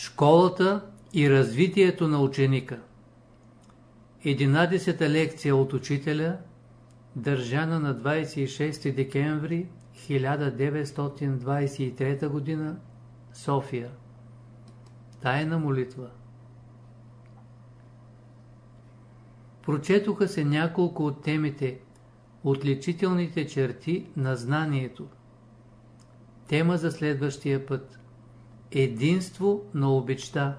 Школата и развитието на ученика 11-та лекция от учителя, държана на 26 декември 1923 г. София Тайна молитва Прочетоха се няколко от темите Отличителните черти на знанието. Тема за следващия път Единство на обичта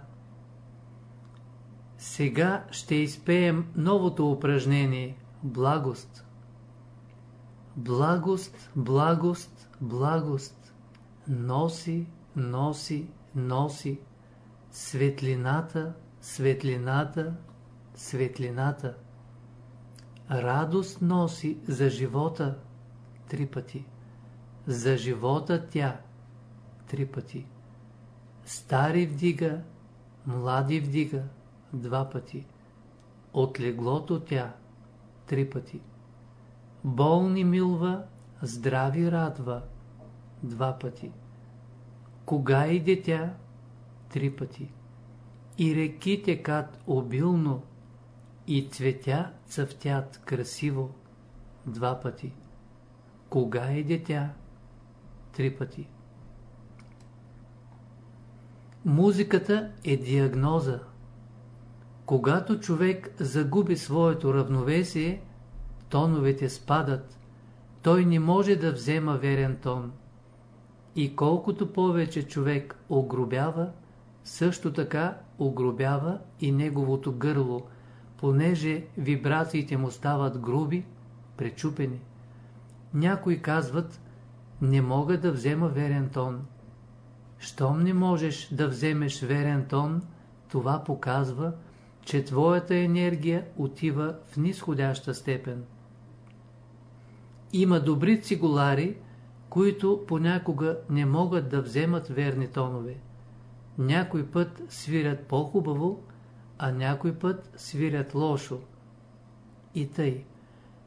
Сега ще изпеем новото упражнение Благост. Благост, благост, благост. Носи, носи, носи. Светлината, светлината, светлината. Радост носи за живота три пъти. За живота тя три пъти. Стари вдига, млади вдига два пъти. От леглото тя три пъти. Болни милва, здрави радва два пъти. Кога иде тя? Три пъти. И реки текат обилно, и цветя цъфтят красиво два пъти. Кога иде тя? Три пъти. Музиката е диагноза. Когато човек загуби своето равновесие, тоновете спадат, той не може да взема верен тон. И колкото повече човек огробява, също така огробява и неговото гърло, понеже вибрациите му стават груби, пречупени. Някои казват, не мога да взема верен тон. Щом не можеш да вземеш верен тон, това показва, че твоята енергия отива в нисходяща степен. Има добри цигулари, които понякога не могат да вземат верни тонове. Някой път свирят по-хубаво, а някой път свирят лошо. И тъй.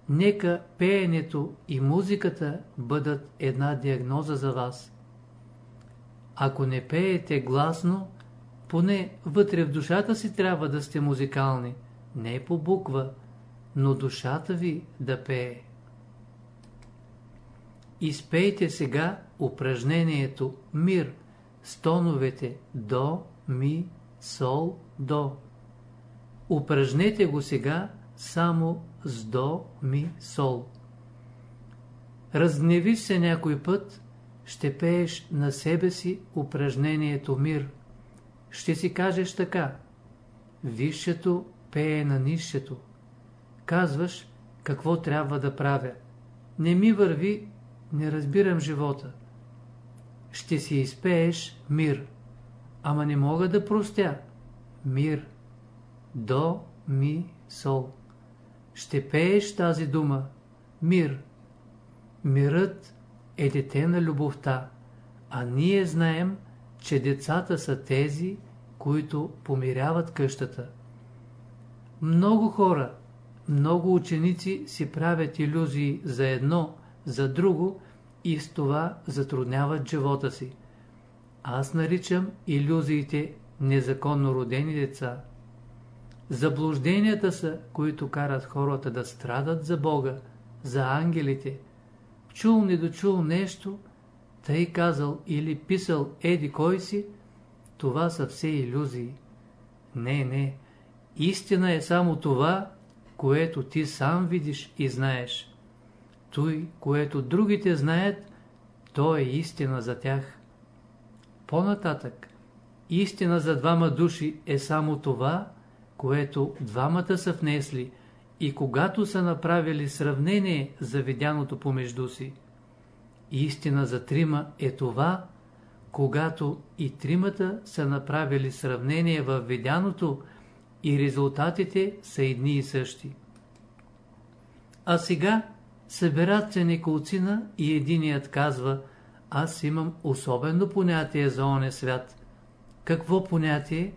Нека пеенето и музиката бъдат една диагноза за вас. Ако не пеете гласно, поне вътре в душата си трябва да сте музикални, не по буква, но душата ви да пее. Изпейте сега упражнението Мир с тоновете До, Ми, Сол, До. Упражнете го сега само с До, Ми, Сол. Разгневиш се някой път, ще пееш на себе си упражнението мир. Ще си кажеш така. Висшето пее на нишето. Казваш какво трябва да правя. Не ми върви, не разбирам живота. Ще си изпееш мир. Ама не мога да простя. Мир. До, ми, сол. Ще пееш тази дума. Мир. Мирът е дете на любовта, а ние знаем, че децата са тези, които помиряват къщата. Много хора, много ученици си правят иллюзии за едно, за друго и с това затрудняват живота си. Аз наричам иллюзиите незаконно родени деца. Заблужденията са, които карат хората да страдат за Бога, за ангелите, чул недочул нещо, тъй казал или писал еди кой си, това са все иллюзии. Не, не, истина е само това, което ти сам видиш и знаеш. Той, което другите знаят, то е истина за тях. По-нататък, истина за двама души е само това, което двамата са внесли – и когато са направили сравнение за видяното помежду си. Истина за трима е това, когато и тримата са направили сравнение в видяното и резултатите са едни и същи. А сега съберат се неколцина и единият казва аз имам особено понятие за оне свят. Какво понятие?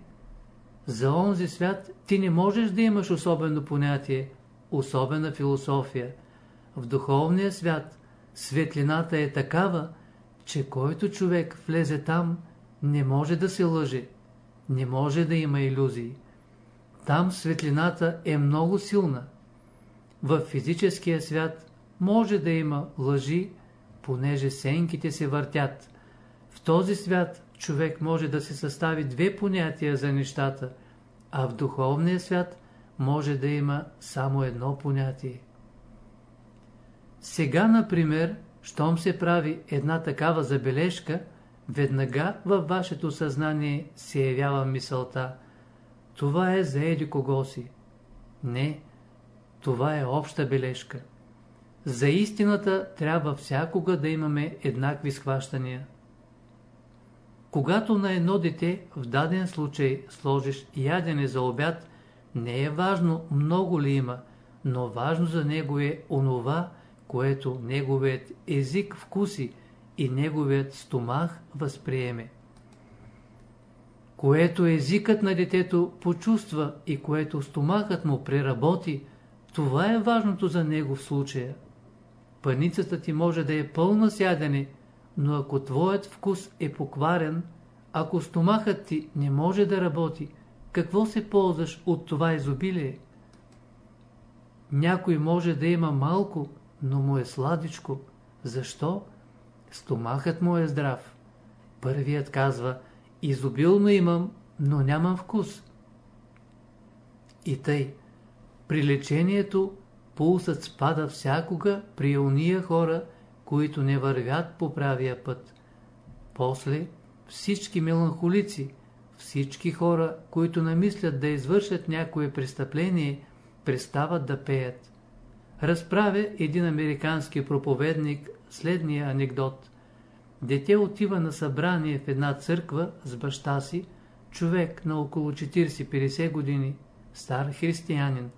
За онзи свят ти не можеш да имаш особено понятие, особена философия. В духовния свят светлината е такава, че който човек влезе там, не може да се лъже. не може да има иллюзии. Там светлината е много силна. В физическия свят може да има лъжи, понеже сенките се въртят. В този свят човек може да се състави две понятия за нещата, а в духовния свят може да има само едно понятие. Сега, например, щом се прави една такава забележка, веднага във вашето съзнание се явява мисълта. Това е за еди кого си. Не, това е обща бележка. За истината трябва всякога да имаме еднакви схващания. Когато на едно дете в даден случай сложиш ядене за обяд, не е важно много ли има, но важно за него е онова, което неговият език вкуси и неговият стомах възприеме. Което езикът на детето почувства и което стомахът му преработи, това е важното за него в случая. Паницата ти може да е пълна сядене, но ако твоят вкус е покварен, ако стомахът ти не може да работи, какво се ползваш от това изобилие? Някой може да има малко, но му е сладичко. Защо? Стомахът му е здрав. Първият казва, изобилно имам, но нямам вкус. И тъй, при лечението пулсът спада всякога при уния хора, които не вървят по правия път. После всички меланхолици, всички хора, които намислят да извършат някое престъпление, престават да пеят. Разправя един американски проповедник следния анекдот. Дете отива на събрание в една църква с баща си, човек на около 40-50 години, стар християнин.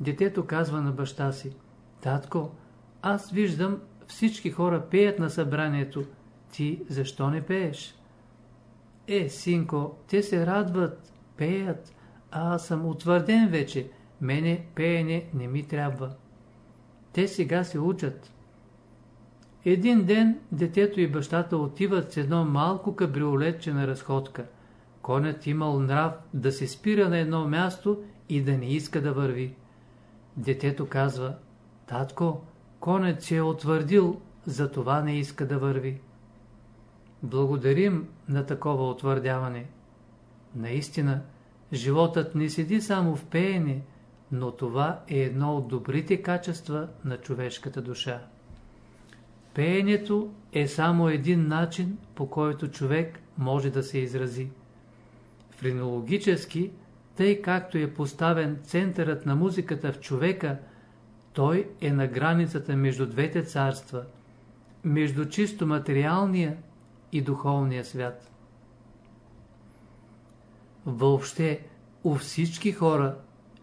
Детето казва на баща си, татко, аз виждам всички хора пеят на събранието, ти защо не пееш? Е, синко, те се радват, пеят, а аз съм утвърден вече, мене пеене не ми трябва. Те сега се учат. Един ден детето и бащата отиват с едно малко кабриолетче на разходка. Конят имал нрав да се спира на едно място и да не иска да върви. Детето казва, татко, конят се е утвърдил, затова не иска да върви. Благодарим на такова утвърдяване. Наистина, животът не седи само в пеене, но това е едно от добрите качества на човешката душа. Пеенето е само един начин, по който човек може да се изрази. Френологически, тъй както е поставен центърът на музиката в човека, той е на границата между двете царства, между чисто материалния и духовния свят. Въобще, у всички хора,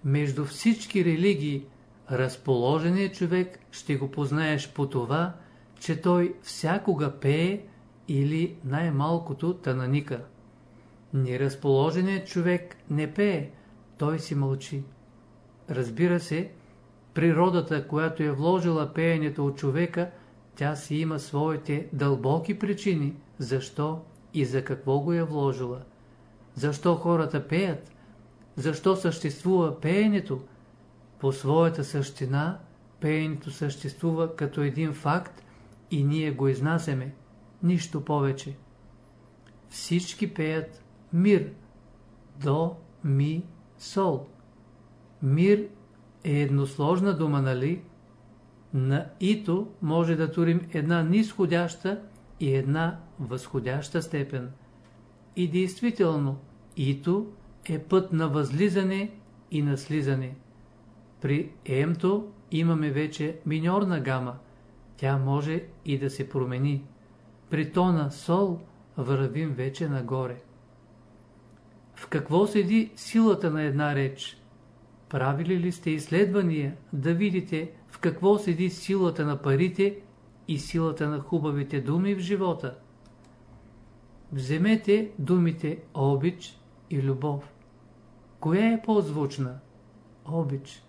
между всички религии, разположеният човек ще го познаеш по това, че той всякога пее или най-малкото тананика. Неразположеният човек не пее, той си мълчи. Разбира се, природата, която е вложила пеенето от човека, тя си има своите дълбоки причини, защо и за какво го е вложила. Защо хората пеят? Защо съществува пеенето? По своята същина, пеенето съществува като един факт и ние го изнасяме. Нищо повече. Всички пеят мир. До, ми, сол. Мир е едносложна дума, нали? На ито може да турим една нисходяща и една възходяща степен. И действително, ито е път на възлизане и на слизане. При емто имаме вече миньорна гама. Тя може и да се промени. При тона сол вървим вече нагоре. В какво седи силата на една реч? Правили ли сте изследвания да видите в какво седи силата на парите и силата на хубавите думи в живота? Вземете думите обич и любов. Коя е по-звучна? Обич.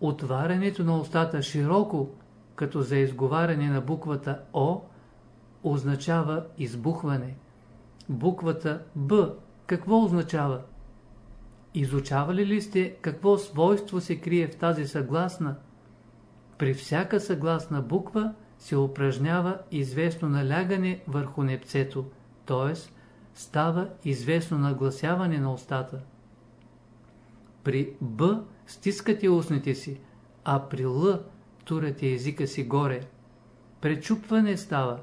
Отварянето на устата широко, като за изговаряне на буквата О, означава избухване. Буквата Б какво означава? Изучавали ли сте какво свойство се крие в тази съгласна? При всяка съгласна буква се упражнява известно налягане върху непцето, т.е. става известно нагласяване на устата. При Б стискате устните си, а при Л турате езика си горе. Пречупване става.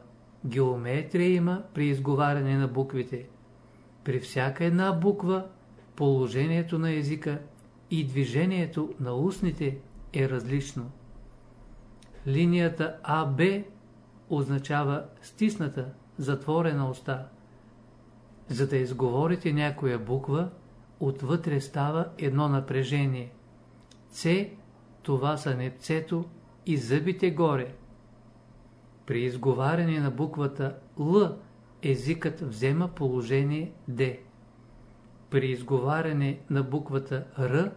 Геометрия има при изговаряне на буквите. При всяка една буква положението на езика и движението на устните е различно. Линията АБ означава стисната, затворена уста. За да изговорите някоя буква, отвътре става едно напрежение. С това са непцето и зъбите горе. При изговаряне на буквата Л езикът взема положение Д. При изговаряне на буквата Р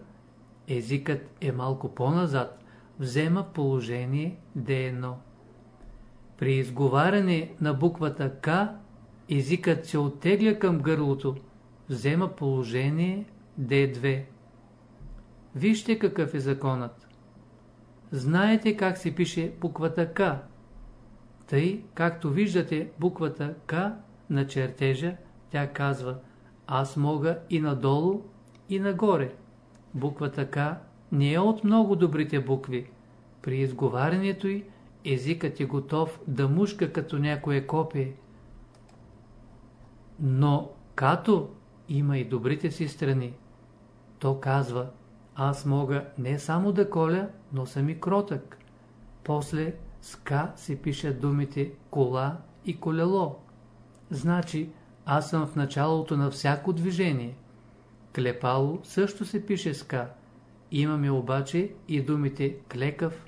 езикът е малко по-назад, взема положение D1. При изговаряне на буквата К езикът се оттегля към гърлото, взема положение D2. Вижте какъв е законът. Знаете как се пише буквата К. Тъй, както виждате буквата К на чертежа, тя казва аз мога и надолу, и нагоре. Буквата К не е от много добрите букви. При изговарянето й езикът е готов да мушка като някое копие. Но като има и добрите си страни. То казва, аз мога не само да коля, но съм и кротък. После с К се пишат думите кола и колело. Значи, аз съм в началото на всяко движение. Клепало също се пише с К. Имаме обаче и думите клекав,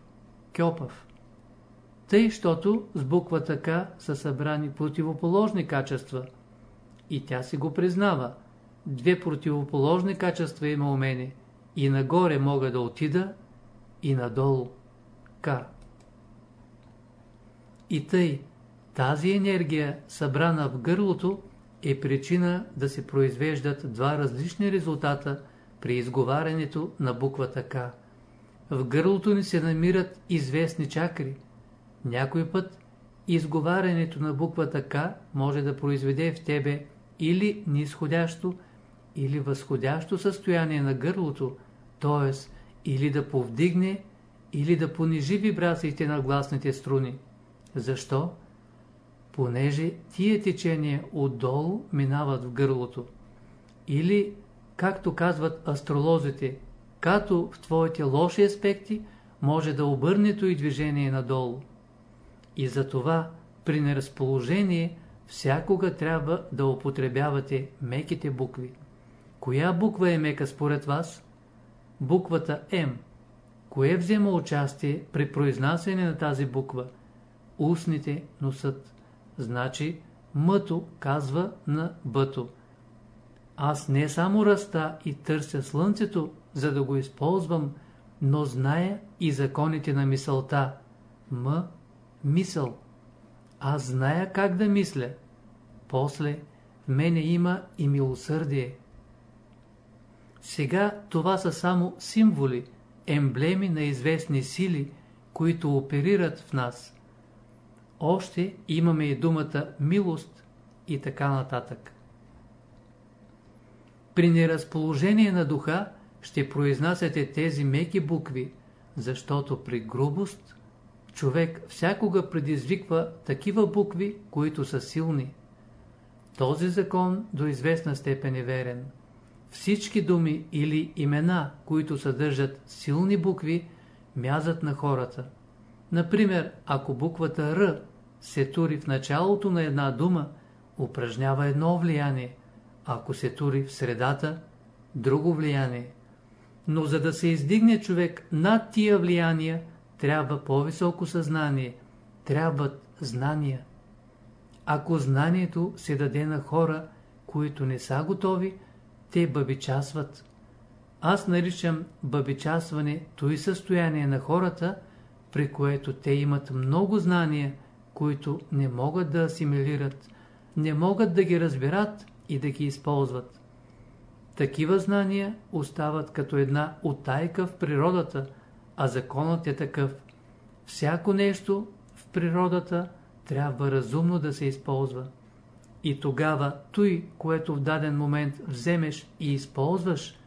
кьопав. Тъй, щото с буквата К са събрани противоположни качества. И тя си го признава. Две противоположни качества има у мене. И нагоре мога да отида, и надолу. К. И тъй, тази енергия, събрана в гърлото, е причина да се произвеждат два различни резултата при изговарянето на буквата К. В гърлото ни се намират известни чакри. Някой път изговарянето на буквата К може да произведе в тебе или нисходящо, или възходящо състояние на гърлото, т.е. или да повдигне, или да понижи вибрациите на гласните струни. Защо? Понеже тия течения отдолу минават в гърлото. Или, както казват астролозите, като в твоите лоши аспекти може да обърнето и движение надолу. И затова при неразположение всякога трябва да употребявате меките букви. Коя буква е мека според вас? Буквата М. Кое взема участие при произнасяне на тази буква? Устните, носът. Значи мъто казва на бъто. Аз не само раста и търся слънцето, за да го използвам, но зная и законите на мисълта. М – мисъл. Аз зная как да мисля. После в мене има и милосърдие. Сега това са само символи, емблеми на известни сили, които оперират в нас. Още имаме и думата милост и така нататък. При неразположение на духа ще произнасяте тези меки букви, защото при грубост човек всякога предизвиква такива букви, които са силни. Този закон до известна степен е верен. Всички думи или имена, които съдържат силни букви, мязат на хората. Например, ако буквата Р се тури в началото на една дума, упражнява едно влияние, ако се тури в средата, друго влияние. Но за да се издигне човек над тия влияния, трябва по-високо съзнание, трябват знания. Ако знанието се даде на хора, които не са готови, те бабичасват. Аз наричам бабичасване той състояние на хората, при което те имат много знания, които не могат да асимилират, не могат да ги разберат и да ги използват. Такива знания остават като една утайка в природата, а законът е такъв. Всяко нещо в природата трябва разумно да се използва. И тогава той, което в даден момент вземеш и използваш,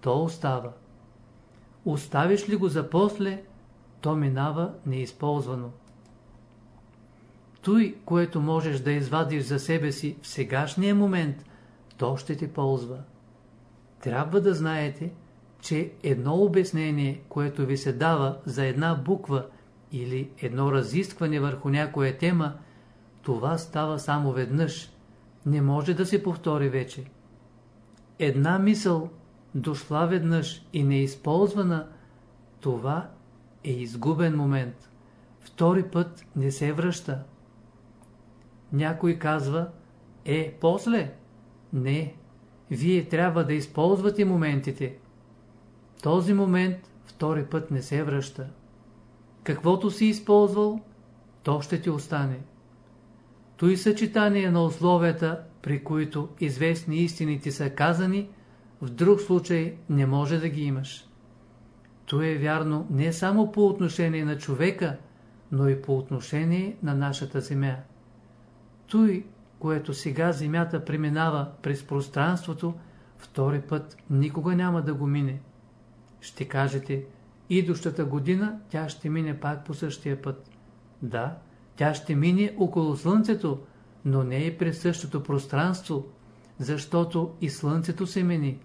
то остава. Оставиш ли го за после, то минава неизползвано. Той, което можеш да извадиш за себе си в сегашния момент, то ще ти ползва. Трябва да знаете, че едно обяснение, което ви се дава за една буква или едно разискване върху някоя тема, това става само веднъж. Не може да се повтори вече. Една мисъл, дошла веднъж и неизползвана, това е изгубен момент. Втори път не се връща. Някой казва, е, после? Не, вие трябва да използвате моментите. Този момент втори път не се връща. Каквото си използвал, то ще ти остане. Той съчетание на условията, при които известни истините са казани, в друг случай не може да ги имаш. То е вярно не само по отношение на човека, но и по отношение на нашата земя. Той, което сега земята преминава през пространството, втори път никога няма да го мине. Ще кажете, идущата година тя ще мине пак по същия път. Да, тя ще мине около Слънцето, но не и през същото пространство, защото и Слънцето се мени.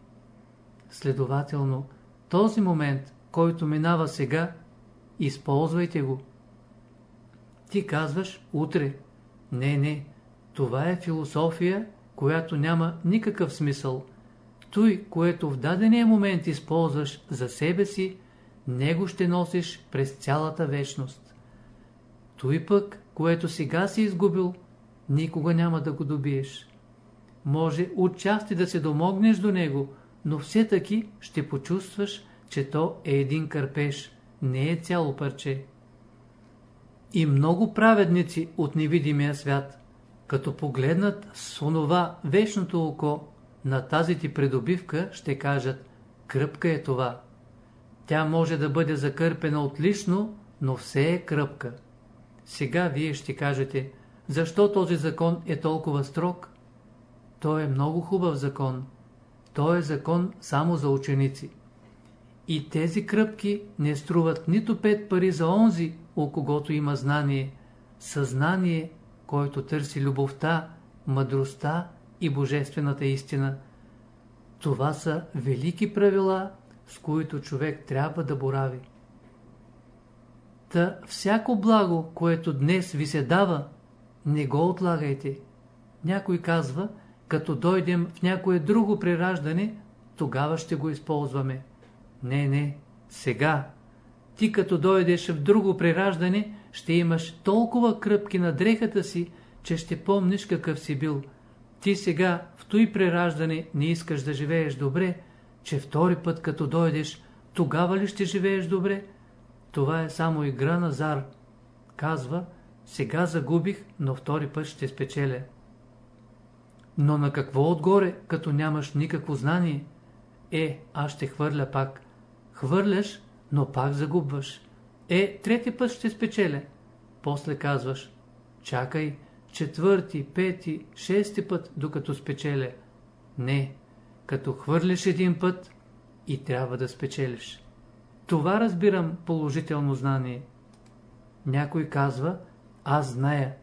Следователно, този момент, който минава сега, използвайте го. Ти казваш утре. Не, не, това е философия, която няма никакъв смисъл. Той, което в дадения момент използваш за себе си, него ще носиш през цялата вечност. Той пък, което сега си изгубил, никога няма да го добиеш. Може отчасти да се домогнеш до него, но все таки ще почувстваш, че то е един кърпеж, не е цяло парче. И много праведници от невидимия свят, като погледнат с онова вечното око на тази ти придобивка, ще кажат кръпка е това. Тя може да бъде закърпена отлично, но все е кръпка. Сега вие ще кажете, защо този закон е толкова строг? Той е много хубав закон. Той е закон само за ученици. И тези кръпки не струват нито пет пари за онзи, у когото има знание, съзнание, който търси любовта, мъдростта и божествената истина. Това са велики правила, с които човек трябва да борави. Та всяко благо, което днес ви се дава, не го отлагайте. Някой казва, като дойдем в някое друго прераждане, тогава ще го използваме. Не, не, сега. Ти като дойдеш в друго прераждане, ще имаш толкова кръпки на дрехата си, че ще помниш какъв си бил. Ти сега в той прераждане не искаш да живееш добре, че втори път като дойдеш, тогава ли ще живееш добре? Това е само игра на зар. Казва, сега загубих, но втори път ще спечеля. Но на какво отгоре, като нямаш никакво знание? Е, аз ще хвърля пак. Хвърляш, но пак загубваш. Е, трети път ще спечеля. После казваш, чакай, четвърти, пети, шести път, докато спечеля. Не, като хвърлиш един път и трябва да спечелиш. Това разбирам положително знание. Някой казва, аз зная.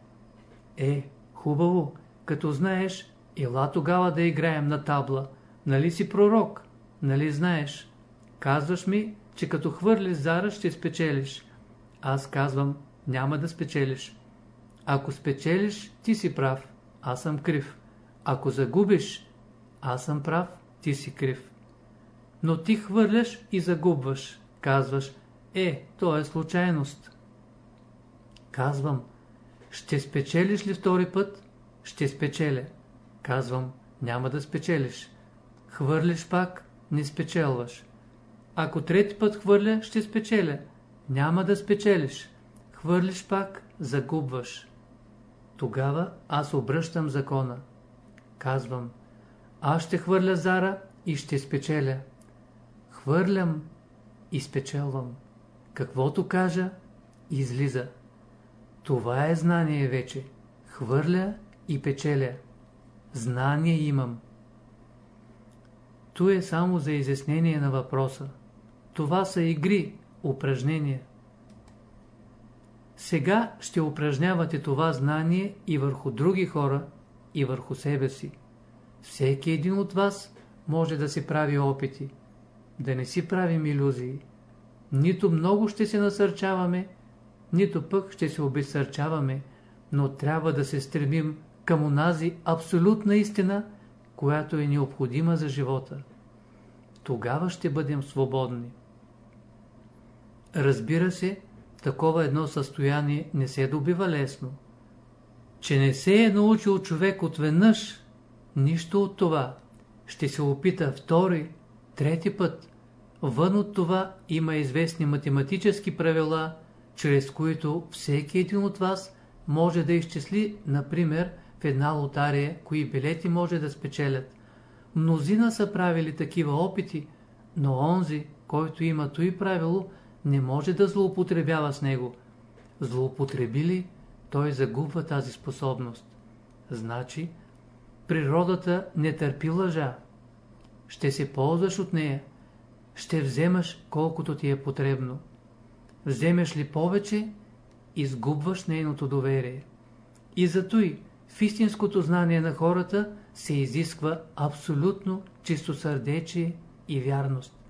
Е, хубаво, като знаеш, ела тогава да играем на табла. Нали си пророк? Нали знаеш? Казваш ми, че като хвърлиш зара ще спечелиш. Аз казвам, няма да спечелиш. Ако спечелиш, ти си прав, аз съм крив. Ако загубиш, аз съм прав, ти си крив. Но ти хвърляш и загубваш. Казваш, е, то е случайност. Казвам, ще спечелиш ли втори път? Ще спечеля. Казвам, няма да спечелиш. Хвърлиш пак, не спечелваш. Ако трети път хвърля, ще спечеля. Няма да спечелиш. Хвърлиш пак, загубваш. Тогава аз обръщам закона. Казвам, аз ще хвърля зара, и ще спечеля. Хвърлям и спечелвам. Каквото кажа, излиза. Това е знание вече. Хвърля и печеля. Знание имам. То е само за изяснение на въпроса. Това са игри, упражнения. Сега ще упражнявате това знание и върху други хора, и върху себе си. Всеки един от вас може да си прави опити. Да не си правим иллюзии. Нито много ще се насърчаваме, нито пък ще се обесърчаваме, но трябва да се стремим към онази абсолютна истина, която е необходима за живота. Тогава ще бъдем свободни. Разбира се, такова едно състояние не се добива лесно. Че не се е научил човек отведнъж, нищо от това. Ще се опита втори, трети път. Вън от това има известни математически правила, чрез които всеки един от вас може да изчисли, например, в една лотария, кои билети може да спечелят. Мнозина са правили такива опити, но онзи, който има и правило, не може да злоупотребява с него. Злоупотребили, той загубва тази способност. Значи, природата не търпи лъжа. Ще се ползваш от нея. Ще вземаш колкото ти е потребно. Вземеш ли повече, изгубваш нейното доверие. И зато и в истинското знание на хората се изисква абсолютно чистосърдечие и вярност.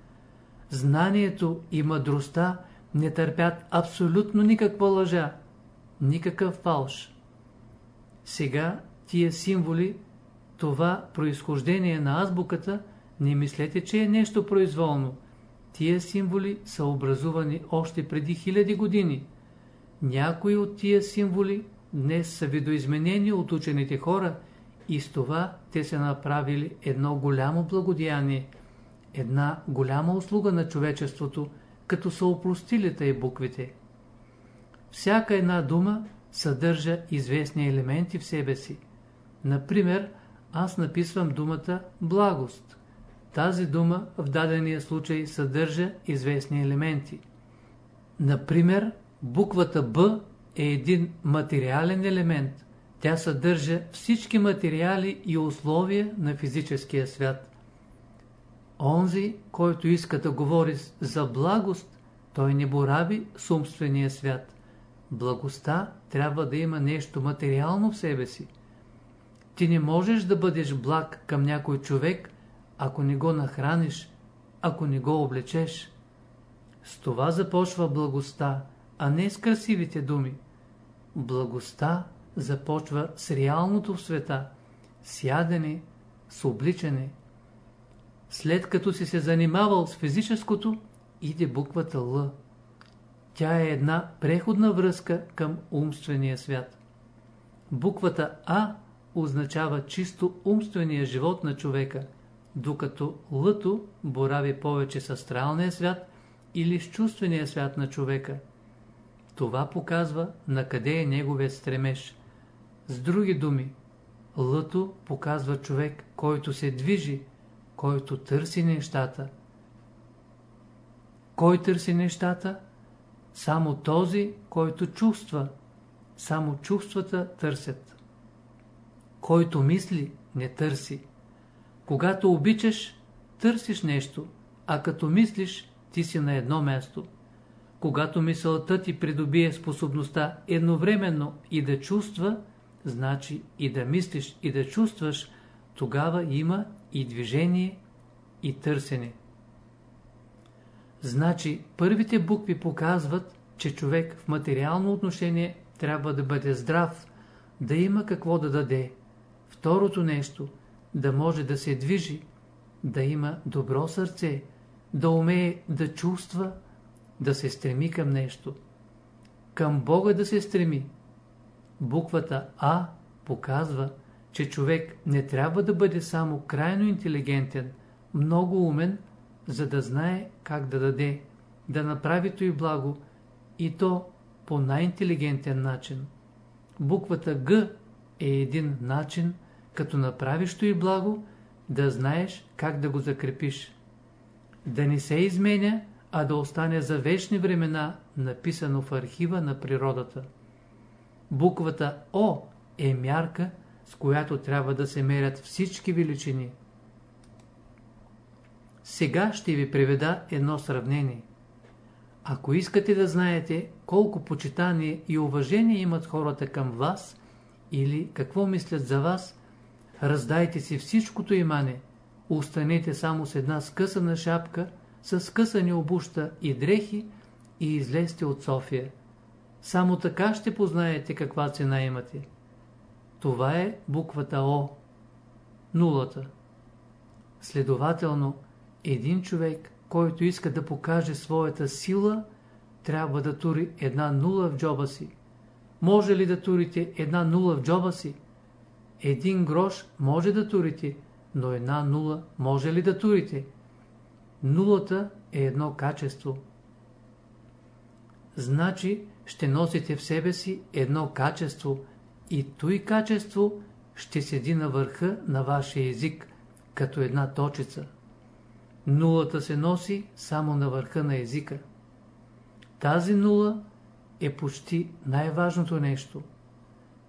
Знанието и мъдростта не търпят абсолютно никаква лъжа, никакъв фалш. Сега тия символи, това произхождение на азбуката, не мислете, че е нещо произволно. Тия символи са образувани още преди хиляди години. Някои от тия символи днес са видоизменени от учените хора и с това те са направили едно голямо благодеяние, една голяма услуга на човечеството, като са опростили тъй буквите. Всяка една дума съдържа известни елементи в себе си. Например, аз написвам думата благост. Тази дума в дадения случай съдържа известни елементи. Например, буквата Б е един материален елемент. Тя съдържа всички материали и условия на физическия свят. Онзи, който иска да говори за благост, той не борави с умствения свят. Благостта трябва да има нещо материално в себе си. Ти не можеш да бъдеш благ към някой човек, ако не го нахраниш, ако не го облечеш. С това започва благостта, а не с красивите думи. Благостта започва с реалното в света, с ядене, с обличане. След като си се занимавал с физическото, иде буквата Л. Тя е една преходна връзка към умствения свят. Буквата А означава чисто умствения живот на човека, докато Лъто борави повече с астралния свят или с чувствения свят на човека – това показва на къде е неговият стремеж. С други думи, лъто показва човек, който се движи, който търси нещата. Кой търси нещата? Само този, който чувства. Само чувствата търсят. Който мисли, не търси. Когато обичаш, търсиш нещо, а като мислиш, ти си на едно място. Когато мисълта ти придобие способността едновременно и да чувства, значи и да мислиш и да чувстваш, тогава има и движение, и търсене. Значи първите букви показват, че човек в материално отношение трябва да бъде здрав, да има какво да даде. Второто нещо, да може да се движи, да има добро сърце, да умее да чувства, да се стреми към нещо. Към Бога да се стреми. Буквата А показва, че човек не трябва да бъде само крайно интелигентен, много умен, за да знае как да даде, да направи то и благо, и то по най-интелигентен начин. Буквата Г е един начин, като направиш то и благо, да знаеш как да го закрепиш. Да не се изменя, а да остане за вечни времена написано в архива на природата. Буквата О е мярка, с която трябва да се мерят всички величини. Сега ще ви приведа едно сравнение. Ако искате да знаете колко почитание и уважение имат хората към вас или какво мислят за вас, раздайте си всичкото имане, останете само с една скъсана шапка, с скъсани обуща и дрехи и излезте от София. Само така ще познаете каква цена имате. Това е буквата О. Нулата. Следователно, един човек, който иска да покаже своята сила, трябва да тури една нула в джоба си. Може ли да турите една нула в джоба си? Един грош може да турите, но една нула може ли да турите? Нулата е едно качество. Значи ще носите в себе си едно качество и той качество ще седи на върха на вашия език, като една точица. Нулата се носи само на върха на езика. Тази нула е почти най-важното нещо.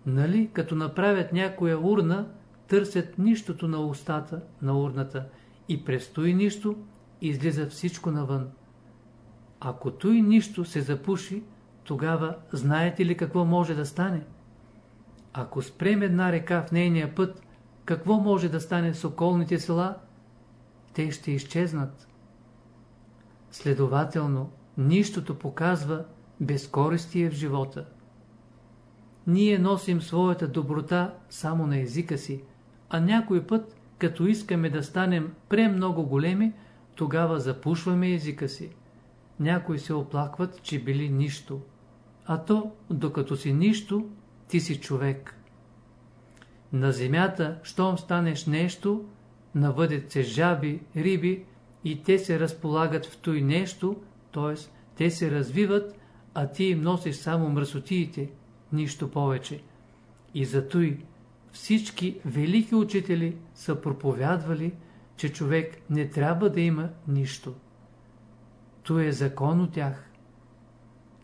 Нали, като направят някоя урна, търсят нищото на устата на урната и престои нищо, излиза всичко навън. Ако той нищо се запуши, тогава знаете ли какво може да стане? Ако спрем една река в нейния път, какво може да стане с околните села? Те ще изчезнат. Следователно, нищото показва безкористие в живота. Ние носим своята доброта само на езика си, а някой път, като искаме да станем премного големи, тогава запушваме езика си. Някои се оплакват, че били нищо. А то, докато си нищо, ти си човек. На земята, щом станеш нещо, навъдят се жаби, риби и те се разполагат в той нещо, т.е. те се развиват, а ти им носиш само мръсотиите, нищо повече. И за той всички велики учители са проповядвали, че човек не трябва да има нищо. То е закон от тях.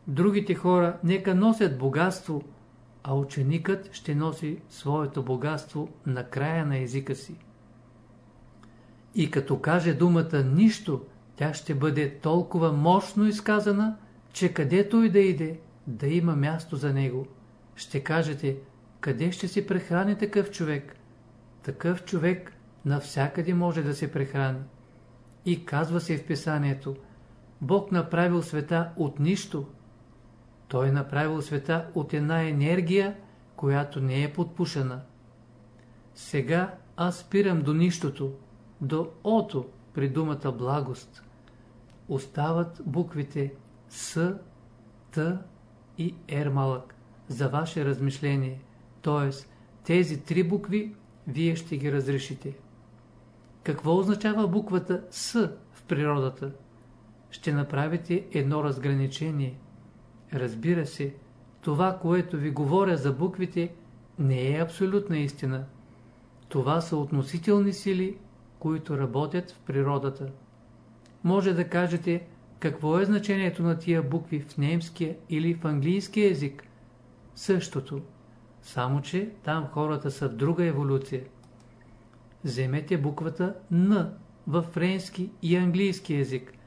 Другите хора нека носят богатство, а ученикът ще носи своето богатство на края на езика си. И като каже думата нищо, тя ще бъде толкова мощно изказана, че където и да иде, да има място за него. Ще кажете, къде ще се прехрани такъв човек? Такъв човек навсякъде може да се прехрани. И казва се в писанието, Бог направил света от нищо, той е направил света от една енергия, която не е подпушена. Сега аз спирам до нищото, до ото при думата благост. Остават буквите С, Т и Р малък за ваше размишление, т.е. тези три букви вие ще ги разрешите. Какво означава буквата С в природата? Ще направите едно разграничение – Разбира се, това, което ви говоря за буквите, не е абсолютна истина. Това са относителни сили, които работят в природата. Може да кажете, какво е значението на тия букви в немския или в английския език? Същото. Само, че там хората са в друга еволюция. Вземете буквата Н в френски и английски език.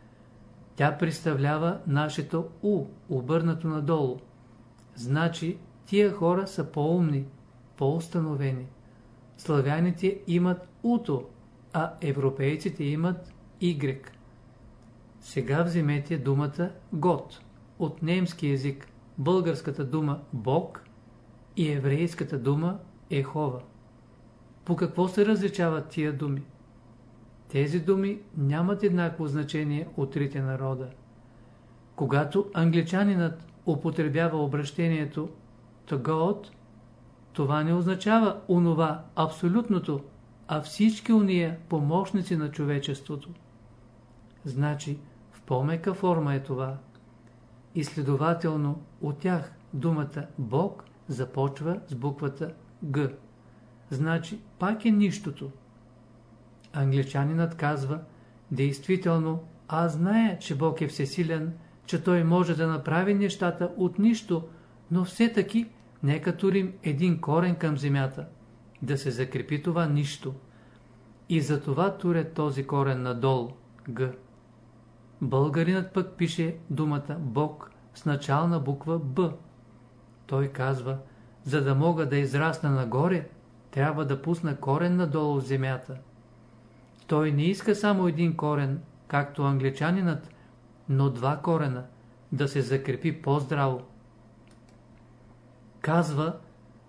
Тя представлява нашето У, обърнато надолу. Значи, тия хора са по-умни, по-установени. Славяните имат Уто, а европейците имат Y. Сега вземете думата Гот от немски язик, българската дума Бог и еврейската дума Ехова. По какво се различават тия думи? Тези думи нямат еднакво значение от трите народа. Когато англичанинът употребява обращението to God, това не означава онова абсолютното, а всички уния помощници на човечеството. Значи, в по-мека форма е това. И следователно от тях думата Бог започва с буквата Г. Значи, пак е нищото. Англичанинът казва, действително, аз зная, че Бог е всесилен, че Той може да направи нещата от нищо, но все таки нека турим един корен към земята, да се закрепи това нищо. И за това турят този корен надолу, Г. Българинът пък пише думата Бог с начална буква Б. Той казва, за да мога да израсна нагоре, трябва да пусна корен надолу в земята. Той не иска само един корен, както англичанинът, но два корена, да се закрепи по-здраво. Казва,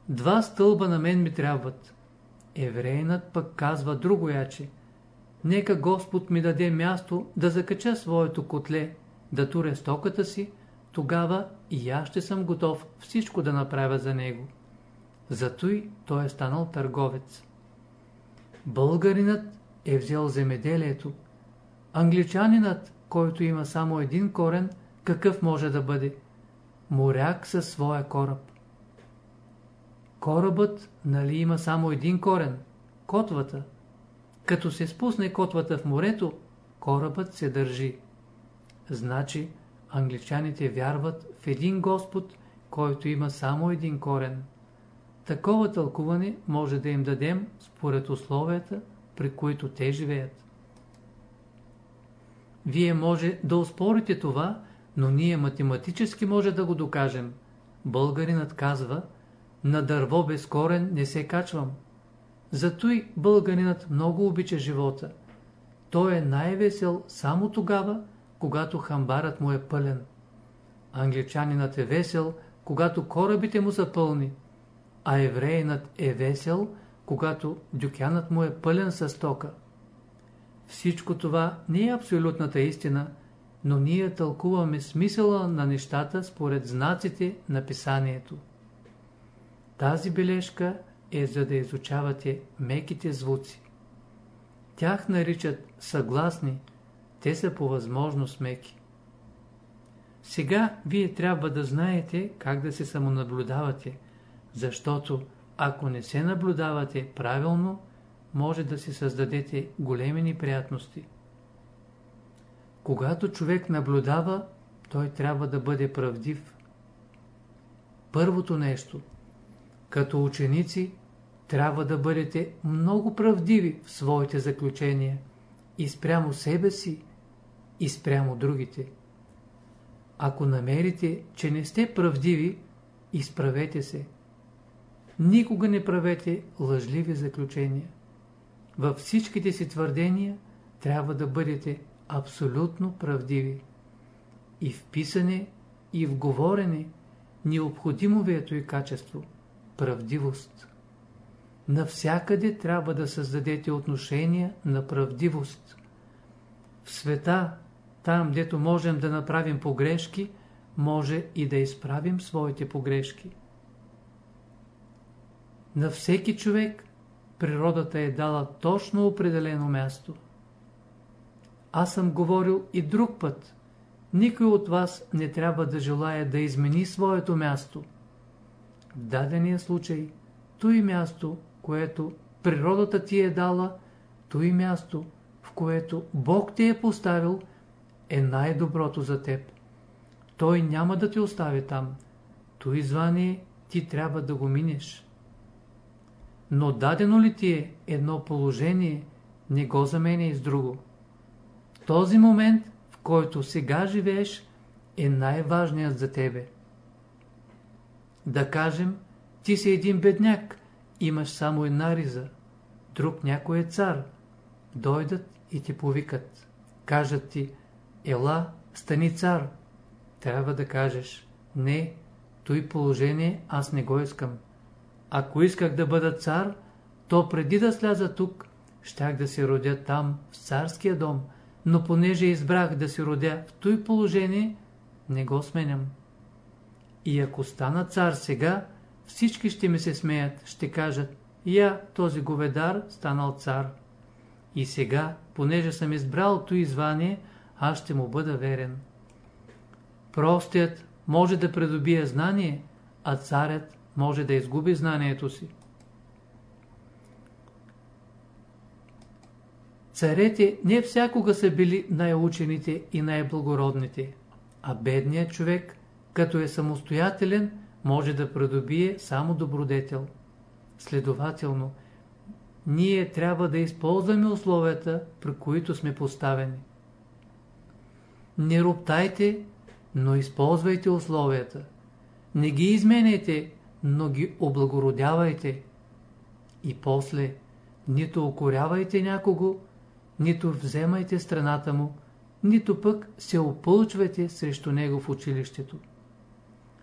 два стълба на мен ми трябват. Евреинът пък казва друго яче. Нека Господ ми даде място да закача своето котле, да туре стоката си, тогава и аз ще съм готов всичко да направя за него. Зато и той е станал търговец. Българинът е взел земеделието. Англичанинът, който има само един корен, какъв може да бъде? Моряк със своя кораб. Корабът, нали има само един корен? Котвата. Като се спусне котвата в морето, корабът се държи. Значи, англичаните вярват в един Господ, който има само един корен. Такова тълкуване може да им дадем според условията, при които те живеят. Вие може да успорите това, но ние математически може да го докажем. Българинът казва, на дърво без корен не се качвам. Зато и българинът много обича живота. Той е най-весел само тогава, когато хамбарът му е пълен. Англичанинът е весел, когато корабите му са пълни, а евреинът е весел, когато дюкянът му е пълен със стока. Всичко това не е абсолютната истина, но ние тълкуваме смисъла на нещата според знаците на писанието. Тази бележка е за да изучавате меките звуци. Тях наричат съгласни, те са по възможност меки. Сега вие трябва да знаете как да се самонаблюдавате, защото ако не се наблюдавате правилно, може да си създадете големи неприятности. Когато човек наблюдава, той трябва да бъде правдив. Първото нещо, като ученици, трябва да бъдете много правдиви в своите заключения и спрямо себе си, и спрямо другите. Ако намерите, че не сте правдиви, изправете се. Никога не правете лъжливи заключения. Във всичките си твърдения трябва да бъдете абсолютно правдиви. И в писане, и в говорене необходимо ви е и качество – правдивост. Навсякъде трябва да създадете отношения на правдивост. В света, там, дето можем да направим погрешки, може и да изправим своите погрешки. На всеки човек природата е дала точно определено място. Аз съм говорил и друг път. Никой от вас не трябва да желая да измени своето място. В дадения случай, той място, което природата ти е дала, той място, в което Бог ти е поставил, е най-доброто за теб. Той няма да те остави там. Той звание ти трябва да го минеш. Но дадено ли ти е едно положение, не го заменяй с друго. Този момент, в който сега живееш, е най-важният за тебе. Да кажем, ти си един бедняк, имаш само една риза, друг някой е цар. Дойдат и ти повикат. Кажат ти, ела, стани цар. Трябва да кажеш, не, той положение аз не го искам. Ако исках да бъда цар, то преди да сляза тук, щях да се родя там, в царския дом, но понеже избрах да се родя в той положение, не го сменям. И ако стана цар сега, всички ще ми се смеят, ще кажат, я, този говедар, станал цар. И сега, понеже съм избрал той звание, аз ще му бъда верен. Простият може да придобие знание, а царят може да изгуби знанието си. Царете не всякога са били най-учените и най-благородните, а бедният човек, като е самостоятелен, може да придобие само добродетел. Следователно, ние трябва да използваме условията, при които сме поставени. Не роптайте, но използвайте условията. Не ги изменяйте, но ги облагородявайте. И после, нито окорявайте някого, нито вземайте страната му, нито пък се опълчвайте срещу него в училището.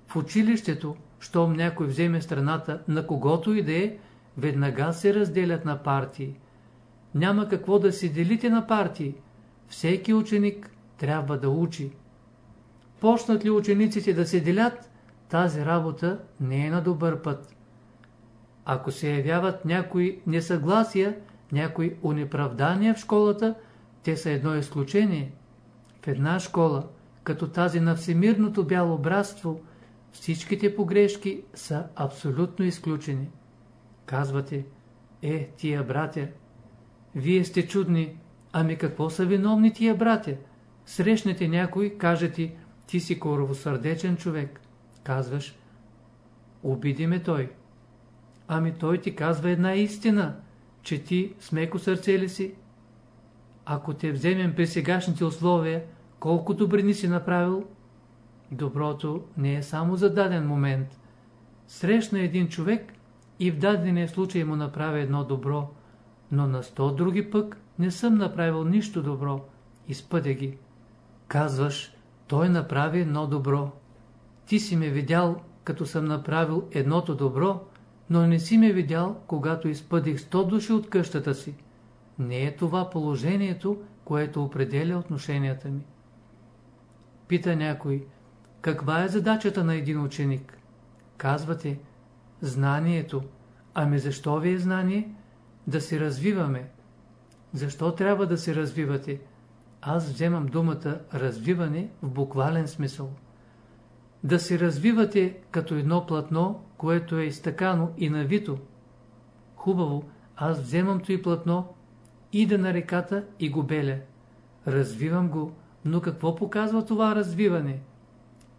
В училището, щом някой вземе страната на когото и да е, веднага се разделят на партии. Няма какво да се делите на партии. Всеки ученик трябва да учи. Почнат ли учениците да се делят, тази работа не е на добър път. Ако се явяват някои несъгласия, някои унеправдания в школата, те са едно изключение. В една школа, като тази на всемирното бяло братство, всичките погрешки са абсолютно изключени. Казвате, е, тия братя, вие сте чудни, ами какво са виновни тия братя? Срещнете някой, кажете, ти си коровосърдечен човек. Казваш, обиди ме той. Ами той ти казва една истина, че ти с меко сърце ли си? Ако те вземем при сегашните условия, колко добри ни си направил? Доброто не е само за даден момент. Срещна един човек и в дадения случай му направя едно добро, но на сто други пък не съм направил нищо добро. Изпъдя ги. Казваш, той направи едно добро. Ти си ме видял, като съм направил едното добро, но не си ме видял, когато изпъдих сто души от къщата си. Не е това положението, което определя отношенията ми. Пита някой, каква е задачата на един ученик? Казвате, знанието. Ами защо ви е знание? Да се развиваме. Защо трябва да се развивате? Аз вземам думата развиване в буквален смисъл. Да се развивате като едно платно, което е изтъкано и навито. Хубаво, аз вземам и платно, ида на реката и го беля. Развивам го, но какво показва това развиване?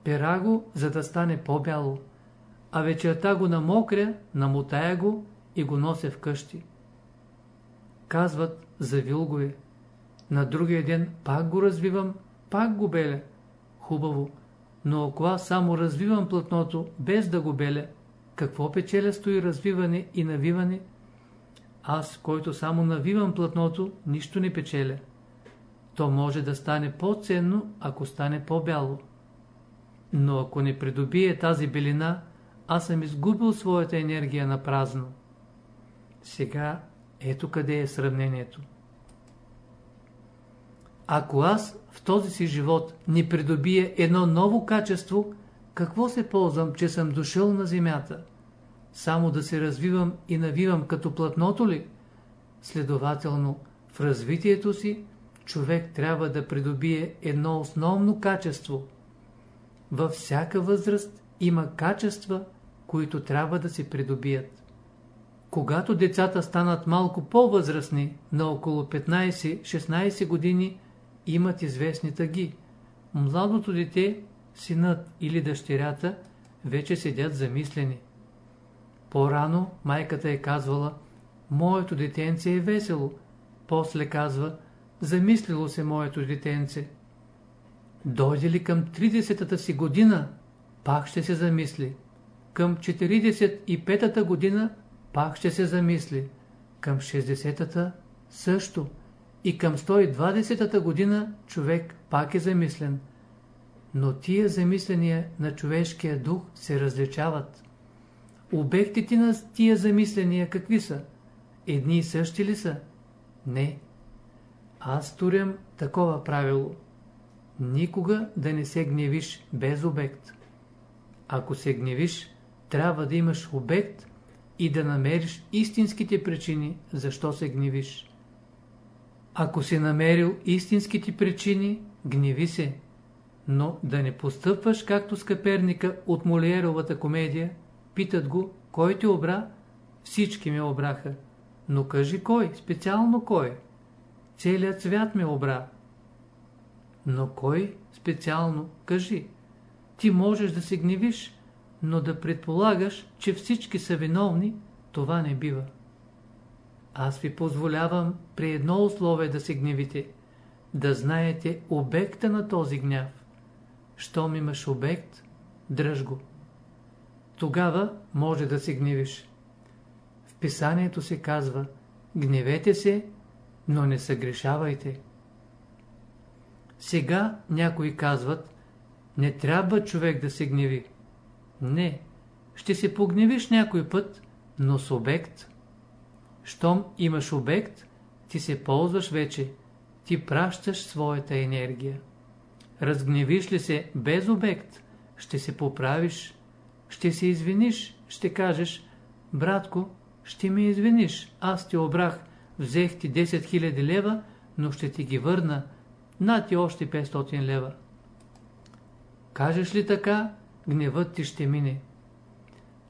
Пера го, за да стане по-бяло, а вечерта го намокря, намотая го и го нося вкъщи. Казват, завил го е. На другия ден пак го развивам, пак го беля. Хубаво, но ако аз само развивам платното, без да го беля, какво печеля стои развиване и навиване? Аз, който само навивам платното, нищо не печеля. То може да стане по-ценно, ако стане по-бяло. Но ако не придобие тази белина, аз съм изгубил своята енергия на празно. Сега ето къде е сравнението. Ако аз в този си живот не придобия едно ново качество, какво се ползвам, че съм дошъл на земята? Само да се развивам и навивам като платното ли? Следователно, в развитието си човек трябва да придобие едно основно качество. Във всяка възраст има качества, които трябва да се придобият. Когато децата станат малко по-възрастни, на около 15-16 години, имат известни тъги. Младото дете, синът или дъщерята, вече седят замислени. По-рано майката е казвала, моето детенце е весело. После казва, замислило се моето детенце. Дойде ли към 30-та си година, пак ще се замисли. Към 45-та година пак ще се замисли. Към 60-та също. И към 120-та година човек пак е замислен. Но тия замисления на човешкия дух се различават. Обектите на тия замисления какви са? Едни и същи ли са? Не. Аз турям такова правило. Никога да не се гневиш без обект. Ако се гневиш, трябва да имаш обект и да намериш истинските причини, защо се гневиш. Ако си намерил истинските причини, гневи се, но да не постъпваш както скъперника от Молиеровата комедия, питат го, кой те обра? Всички ме обраха. Но кажи кой, специално кой? целият свят ме обра. Но кой специално? Кажи. Ти можеш да се гневиш, но да предполагаш, че всички са виновни, това не бива. Аз ви позволявам при едно условие да се гневите, да знаете обекта на този гняв. Щом имаш обект, дръж го. Тогава може да се гневиш. В писанието се казва, гневете се, но не съгрешавайте. Сега някои казват, не трябва човек да се гневи. Не, ще се погневиш някой път, но с обект. Щом имаш обект, ти се ползваш вече, ти пращаш своята енергия. Разгневиш ли се без обект, ще се поправиш, ще се извиниш, ще кажеш, братко, ще ме извиниш, аз ти обрах, взех ти 10 000 лева, но ще ти ги върна, на ти още 500 лева. Кажеш ли така, гневът ти ще мине.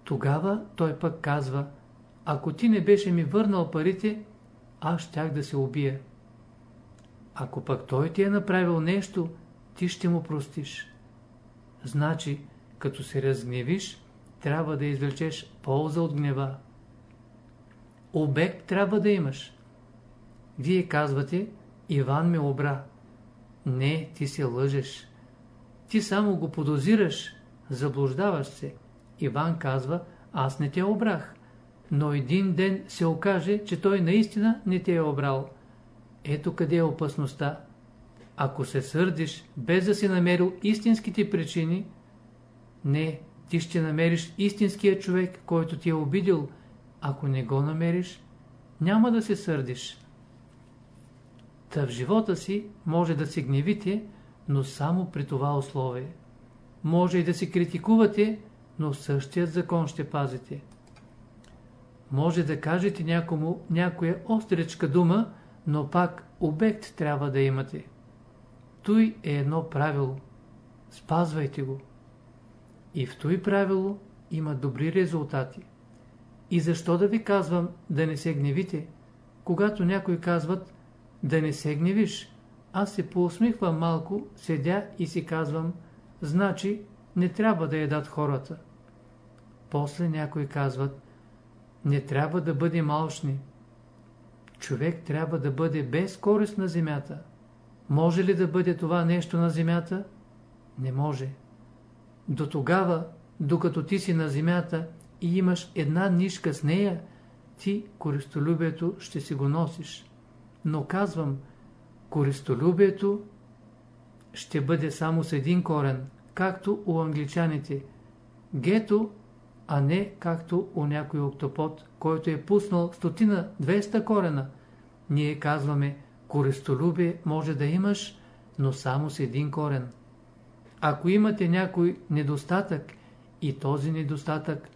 Тогава той пък казва, ако ти не беше ми върнал парите, аз щях да се убия. Ако пък той ти е направил нещо, ти ще му простиш. Значи, като се разгневиш, трябва да извлечеш полза от гнева. Обект трябва да имаш. Вие казвате, Иван ме обра. Не, ти се лъжеш. Ти само го подозираш, заблуждаваш се. Иван казва, аз не те обрах. Но един ден се окаже, че той наистина не те е обрал. Ето къде е опасността. Ако се сърдиш, без да си намерил истинските причини, не, ти ще намериш истинския човек, който ти е обидил. Ако не го намериш, няма да се сърдиш. Та в живота си може да се гневите, но само при това условие. Може и да се критикувате, но същият закон ще пазите. Може да кажете някому някоя остречка дума, но пак обект трябва да имате. Той е едно правило. Спазвайте го. И в той правило има добри резултати. И защо да ви казвам да не се гневите, когато някои казват да не се гневиш? Аз се поусмихвам малко, седя и си казвам, значи не трябва да ядат хората. После някои казват, не трябва да бъде малшни. Човек трябва да бъде без корист на земята. Може ли да бъде това нещо на земята? Не може. До тогава, докато ти си на земята и имаш една нишка с нея, ти користолюбието ще си го носиш. Но казвам, користолюбието ще бъде само с един корен, както у англичаните. Гето, а не както у някой октопод, който е пуснал стотина, 200 корена. Ние казваме, користолюбие може да имаш, но само с един корен. Ако имате някой недостатък и този недостатък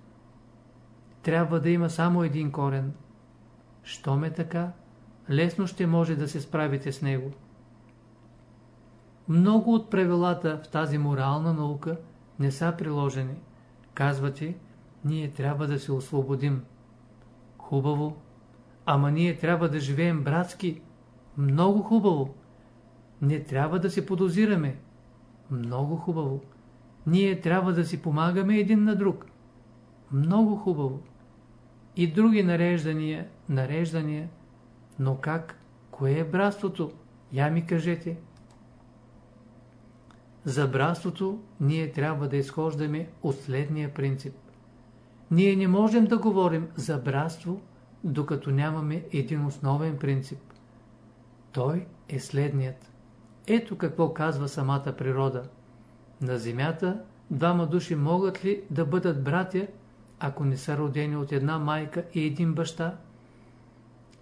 трябва да има само един корен, щом е така, лесно ще може да се справите с него. Много от правилата в тази морална наука не са приложени. Казвате, ние трябва да се освободим. Хубаво. Ама ние трябва да живеем братски. Много хубаво. Не трябва да се подозираме. Много хубаво. Ние трябва да си помагаме един на друг. Много хубаво. И други нареждания, нареждания. Но как? Кое е братството? Я ми кажете. За братството ние трябва да изхождаме от следния принцип. Ние не можем да говорим за братство, докато нямаме един основен принцип. Той е следният. Ето какво казва самата природа. На земята двама души могат ли да бъдат братя, ако не са родени от една майка и един баща?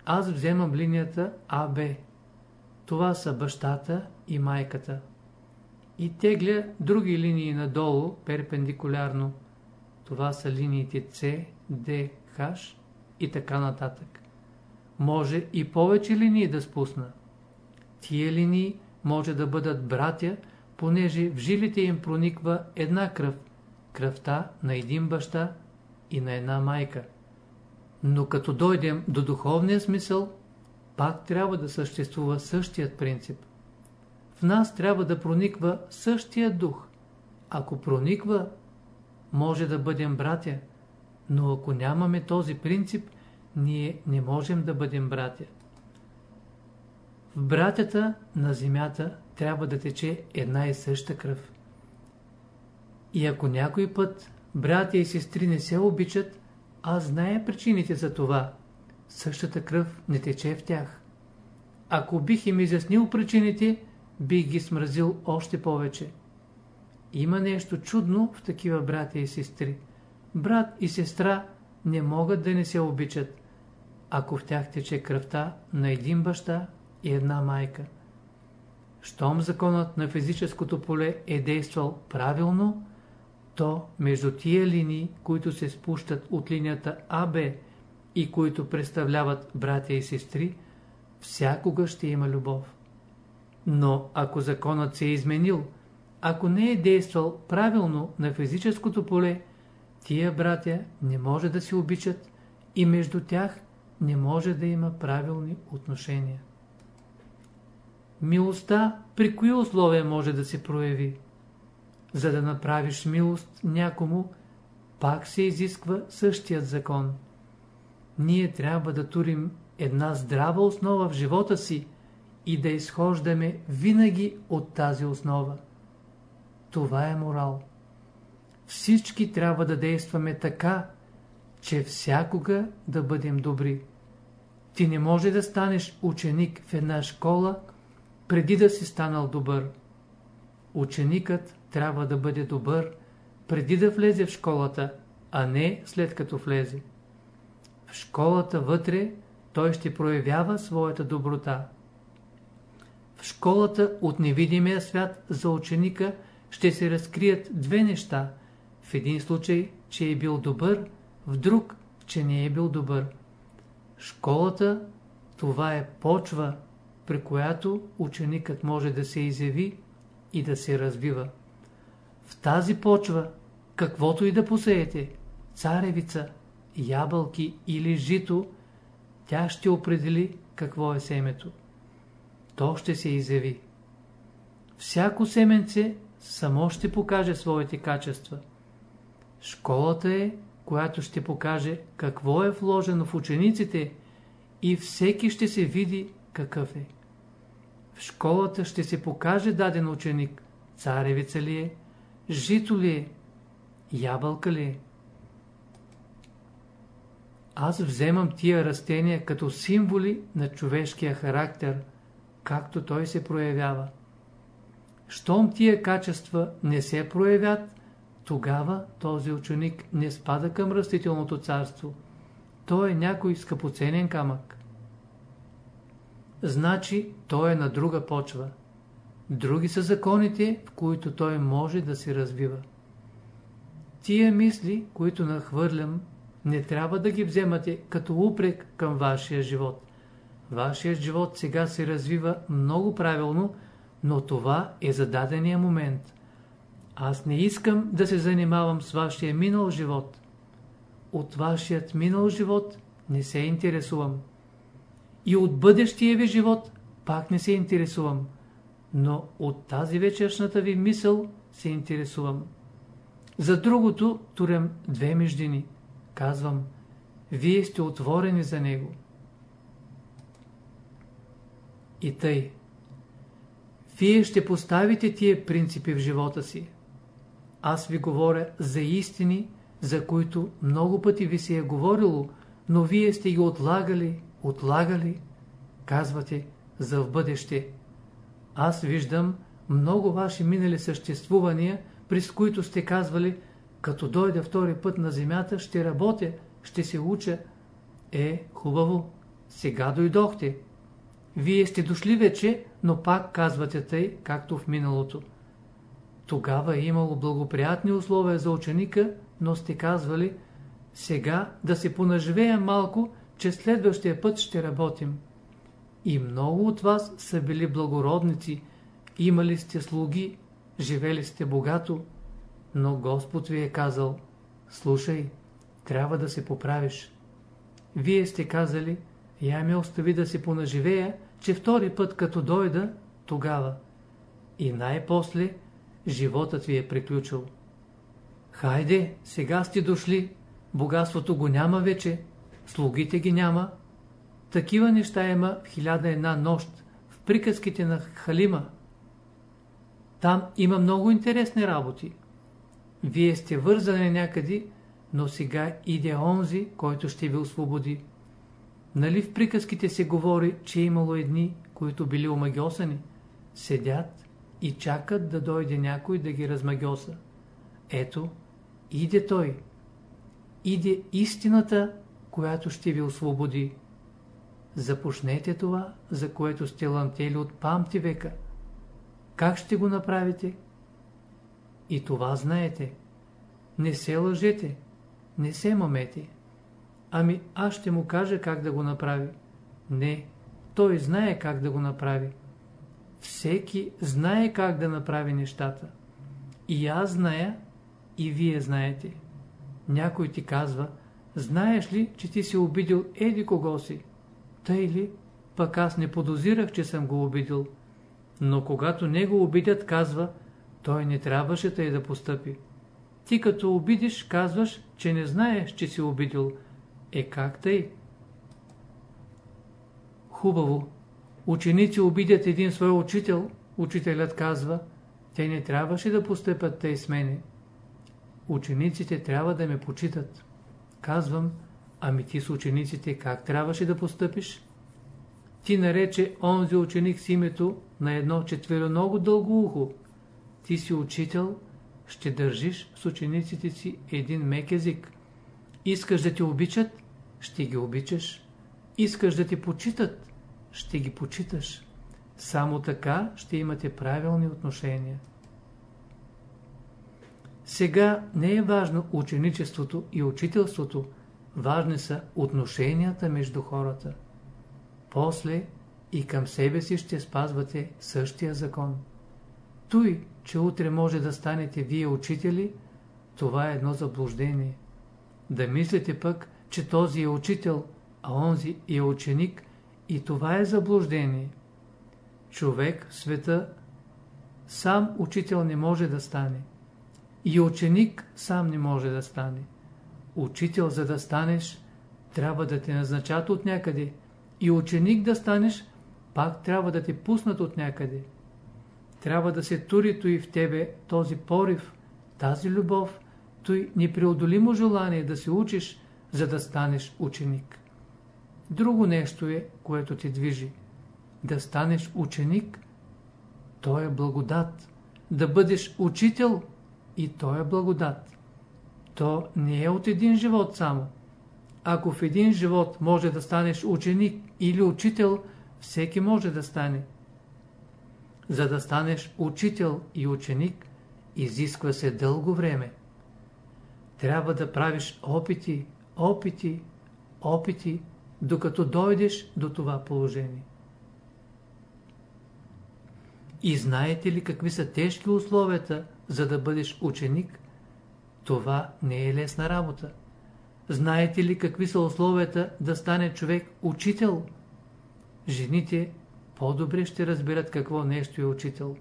Аз вземам линията АБ. Това са бащата и майката. И тегля други линии надолу, перпендикулярно. Това са линиите C, D, H и така нататък. Може и повече линии да спусна. Тия линии може да бъдат братя, понеже в жилите им прониква една кръв, кръвта на един баща и на една майка. Но като дойдем до духовния смисъл, пак трябва да съществува същият принцип. В нас трябва да прониква същия дух. Ако прониква, може да бъдем братя, но ако нямаме този принцип, ние не можем да бъдем братя. В братята на земята трябва да тече една и съща кръв. И ако някой път братя и сестри не се обичат, аз зная причините за това. Същата кръв не тече в тях. Ако бих им изяснил причините, бих ги смразил още повече. Има нещо чудно в такива братя и сестри. Брат и сестра не могат да не се обичат, ако в тях тече кръвта на един баща и една майка. Щом законът на физическото поле е действал правилно, то между тия линии, които се спущат от линията АБ и които представляват братя и сестри, всякога ще има любов. Но ако законът се е изменил, ако не е действал правилно на физическото поле, тия братя не може да се обичат и между тях не може да има правилни отношения. Милостта при кои условия може да се прояви? За да направиш милост някому, пак се изисква същият закон. Ние трябва да турим една здрава основа в живота си и да изхождаме винаги от тази основа. Това е морал. Всички трябва да действаме така, че всякога да бъдем добри. Ти не може да станеш ученик в една школа, преди да си станал добър. Ученикът трябва да бъде добър, преди да влезе в школата, а не след като влезе. В школата вътре той ще проявява своята доброта. В школата от невидимия свят за ученика ще се разкрият две неща. В един случай, че е бил добър, в друг, че не е бил добър. Школата това е почва, при която ученикът може да се изяви и да се развива. В тази почва, каквото и да посеете, царевица, ябълки или жито, тя ще определи какво е семето. То ще се изяви. Всяко семенце само ще покаже своите качества. Школата е, която ще покаже какво е вложено в учениците и всеки ще се види какъв е. В школата ще се покаже даден ученик, царевица ли е, жито ли е, ябълка ли е. Аз вземам тия растения като символи на човешкия характер, както той се проявява. Щом тия качества не се проявят, тогава този ученик не спада към растителното царство. Той е някой скъпоценен камък. Значи той е на друга почва. Други са законите, в които той може да се развива. Тия мисли, които нахвърлям, не трябва да ги вземате като упрек към вашия живот. Вашият живот сега се развива много правилно, но това е зададения момент. Аз не искам да се занимавам с вашия минал живот. От вашият минал живот не се интересувам. И от бъдещия ви живот пак не се интересувам. Но от тази вечершната ви мисъл се интересувам. За другото турям две междини. Казвам, вие сте отворени за него. И тъй. Вие ще поставите тия принципи в живота си. Аз ви говоря за истини, за които много пъти ви се е говорило, но вие сте ги отлагали, отлагали. Казвате за в бъдеще. Аз виждам много ваши минали съществувания, през които сте казвали, като дойда втори път на земята, ще работя, ще се уча. Е, хубаво, сега дойдохте. Вие сте дошли вече, но пак казвате тъй, както в миналото. Тогава е имало благоприятни условия за ученика, но сте казвали, сега да се понаживея малко, че следващия път ще работим. И много от вас са били благородници, имали сте слуги, живели сте богато, но Господ ви е казал, слушай, трябва да се поправиш. Вие сте казали, Я ме остави да се понаживея, че втори път като дойда, тогава. И най-после животът ви е приключил. Хайде, сега сте дошли, богатството го няма вече, слугите ги няма. Такива неща има в хиляда една нощ, в приказките на Халима. Там има много интересни работи. Вие сте вързани някъде, но сега иде онзи, който ще ви освободи. Нали в приказките се говори, че имало едни, които били омагиосани, седят и чакат да дойде някой да ги размагиоса. Ето, иде той. Иде истината, която ще ви освободи. Започнете това, за което сте лантели от памти века. Как ще го направите? И това знаете. Не се лъжете, не се мамете. Ами аз ще му кажа как да го направи. Не, той знае как да го направи. Всеки знае как да направи нещата. И аз зная, и вие знаете. Някой ти казва, знаеш ли, че ти си обидил еди кого си? Тъй ли? Пък аз не подозирах, че съм го обидил. Но когато не го обидят, казва, той не трябваше тъй да постъпи. Ти като обидиш, казваш, че не знаеш, че си обидил. Е как тъй? Хубаво. Ученици обидят един свой учител, учителят казва, те не трябваше да постъпят тъй с мене. Учениците трябва да ме почитат. Казвам, ами ти с учениците как трябваше да постъпиш? Ти нарече онзи ученик с името на едно четвероного дълго ухо. Ти си учител, ще държиш с учениците си един мек език. Искаш да те обичат, ще ги обичаш. Искаш да те почитат, ще ги почиташ. Само така ще имате правилни отношения. Сега не е важно ученичеството и учителството, важни са отношенията между хората. После и към себе си ще спазвате същия закон. Той, че утре може да станете вие учители, това е едно заблуждение. Да мислите пък, че този е учител, а онзи е ученик, и това е заблуждение. Човек в света сам учител не може да стане. И ученик сам не може да стане. Учител, за да станеш, трябва да те назначат от някъде. И ученик да станеш, пак трябва да те пуснат от някъде. Трябва да се тури той в тебе този порив, тази любов, той непреодолимо желание да се учиш, за да станеш ученик. Друго нещо е, което те движи. Да станеш ученик, то е благодат. Да бъдеш учител, и то е благодат. То не е от един живот само. Ако в един живот може да станеш ученик или учител, всеки може да стане. За да станеш учител и ученик, изисква се дълго време. Трябва да правиш опити, опити, опити, докато дойдеш до това положение. И знаете ли какви са тежки условията, за да бъдеш ученик? Това не е лесна работа. Знаете ли какви са условията да стане човек учител? Жените по-добре ще разберат какво нещо е учител.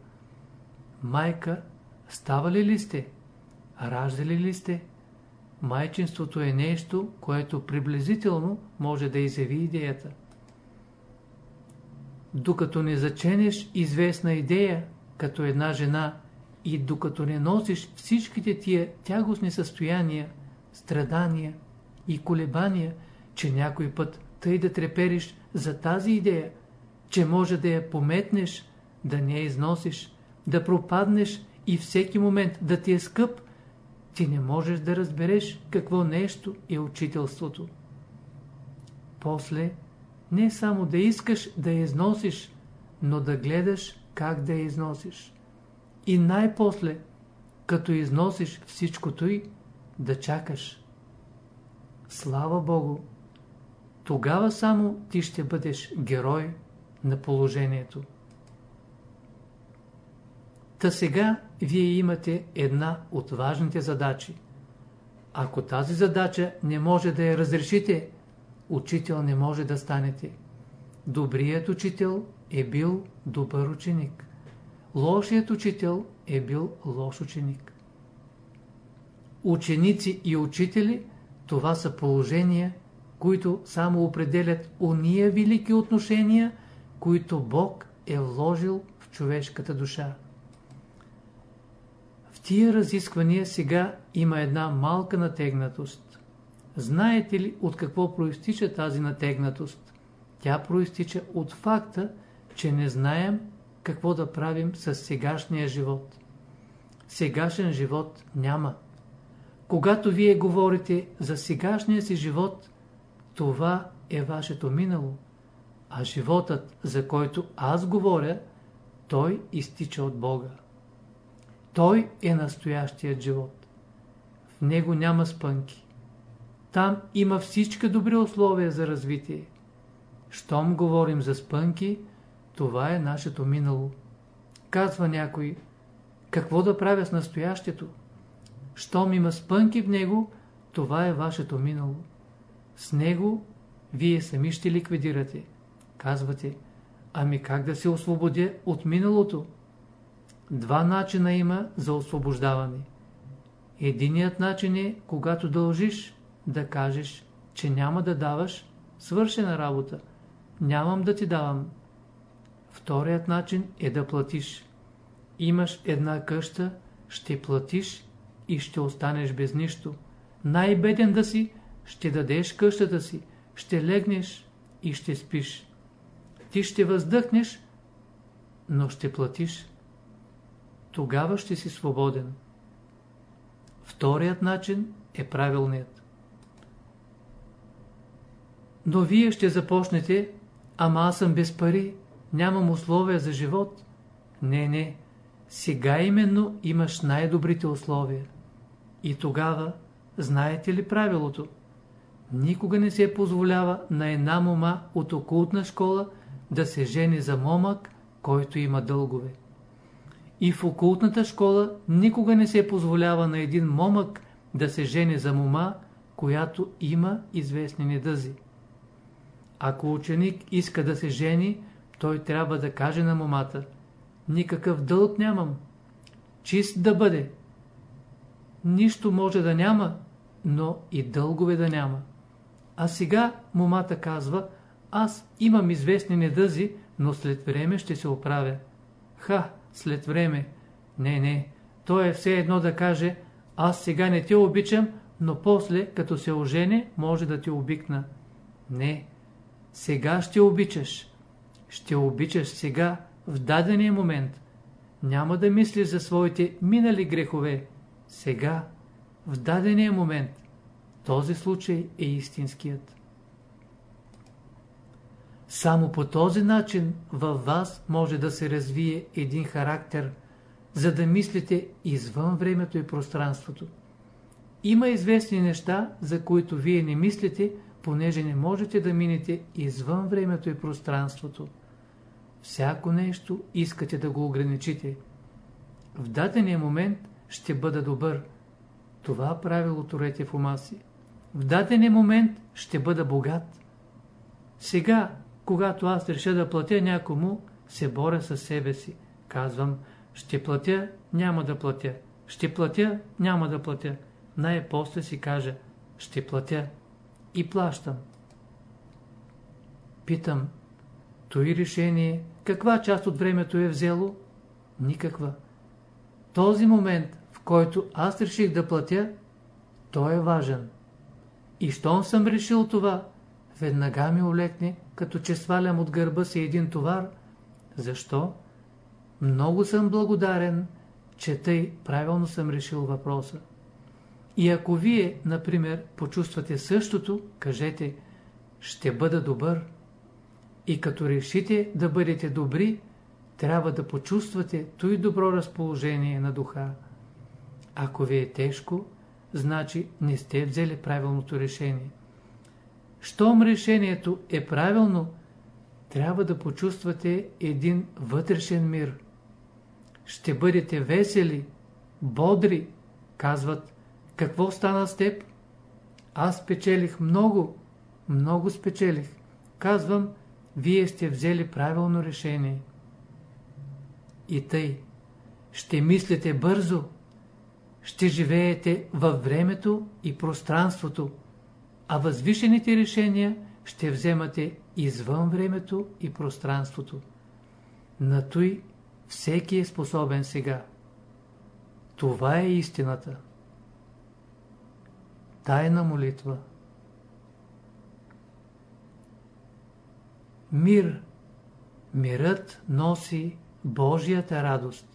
Майка, ставали ли сте? Раждали ли сте? Майчинството е нещо, което приблизително може да изяви идеята. Докато не заченеш известна идея, като една жена, и докато не носиш всичките тия тягостни състояния, страдания и колебания, че някой път тъй да трепериш за тази идея, че може да я пометнеш, да не я износиш, да пропаднеш и всеки момент да ти е скъп, ти не можеш да разбереш какво нещо е учителството. После, не само да искаш да я износиш, но да гледаш как да я износиш. И най-после, като износиш всичкото и, да чакаш. Слава Богу! Тогава само ти ще бъдеш герой на положението. Та сега вие имате една от важните задачи. Ако тази задача не може да я разрешите, учител не може да станете. Добрият учител е бил добър ученик. Лошият учител е бил лош ученик. Ученици и учители – това са положения, които само определят уния велики отношения, които Бог е вложил в човешката душа. Тия разисквания сега има една малка натегнатост. Знаете ли от какво проистича тази натегнатост? Тя проистича от факта, че не знаем какво да правим с сегашния живот. Сегашен живот няма. Когато вие говорите за сегашния си живот, това е вашето минало, а животът, за който аз говоря, той изтича от Бога. Той е настоящият живот. В него няма спънки. Там има всички добри условия за развитие. Щом говорим за спънки, това е нашето минало. Казва някой, какво да правя с настоящето? Щом има спънки в него, това е вашето минало. С него вие сами ще ликвидирате. Казвате, ами как да се освободя от миналото? Два начина има за освобождаване. Единият начин е, когато дължиш, да кажеш, че няма да даваш свършена работа. Нямам да ти давам. Вторият начин е да платиш. Имаш една къща, ще платиш и ще останеш без нищо. Най-беден да си, ще дадеш къщата си, ще легнеш и ще спиш. Ти ще въздъхнеш, но ще платиш. Тогава ще си свободен. Вторият начин е правилният. Но вие ще започнете, ама аз съм без пари, нямам условия за живот. Не, не, сега именно имаш най-добрите условия. И тогава, знаете ли правилото? Никога не се позволява на една мома от окултна школа да се жени за момък, който има дългове. И в окултната школа никога не се позволява на един момък да се жени за мома, която има известни недъзи. Ако ученик иска да се жени, той трябва да каже на момата Никакъв дълг нямам. Чист да бъде. Нищо може да няма, но и дългове да няма. А сега момата казва Аз имам известни недъзи, но след време ще се оправя. Ха, след време. Не, не. То е все едно да каже Аз сега не те обичам, но после, като се ожене, може да те обикна. Не, сега ще обичаш. Ще обичаш сега, в дадения момент. Няма да мислиш за своите минали грехове. Сега, в дадения момент. Този случай е истинският. Само по този начин във вас може да се развие един характер, за да мислите извън времето и пространството. Има известни неща, за които вие не мислите, понеже не можете да минете извън времето и пространството. Всяко нещо искате да го ограничите. В дадения момент ще бъда добър. Това правило турете в ума си. В дадения момент ще бъда богат. Сега, когато аз реша да платя някому, се боря със себе си. Казвам, ще платя, няма да платя. Ще платя, няма да платя. Най-после си кажа, ще платя и плащам. Питам, той решение каква част от времето е взело? Никаква. Този момент, в който аз реших да платя, той е важен. И щом съм решил това, веднага ми олекне, като че свалям от гърба си един товар. Защо? Много съм благодарен, че тъй правилно съм решил въпроса. И ако вие, например, почувствате същото, кажете, ще бъда добър. И като решите да бъдете добри, трябва да почувствате той добро разположение на духа. Ако ви е тежко, значи не сте взели правилното решение. Щом решението е правилно, трябва да почувствате един вътрешен мир. Ще бъдете весели, бодри, казват, какво стана с теб? Аз печелих много, много спечелих. Казвам, вие сте взели правилно решение. И тъй, ще мислите бързо, ще живеете във времето и пространството, а възвишените решения ще вземате извън времето и пространството. На той всеки е способен сега. Това е истината. Тайна молитва Мир. Мирът носи Божията радост.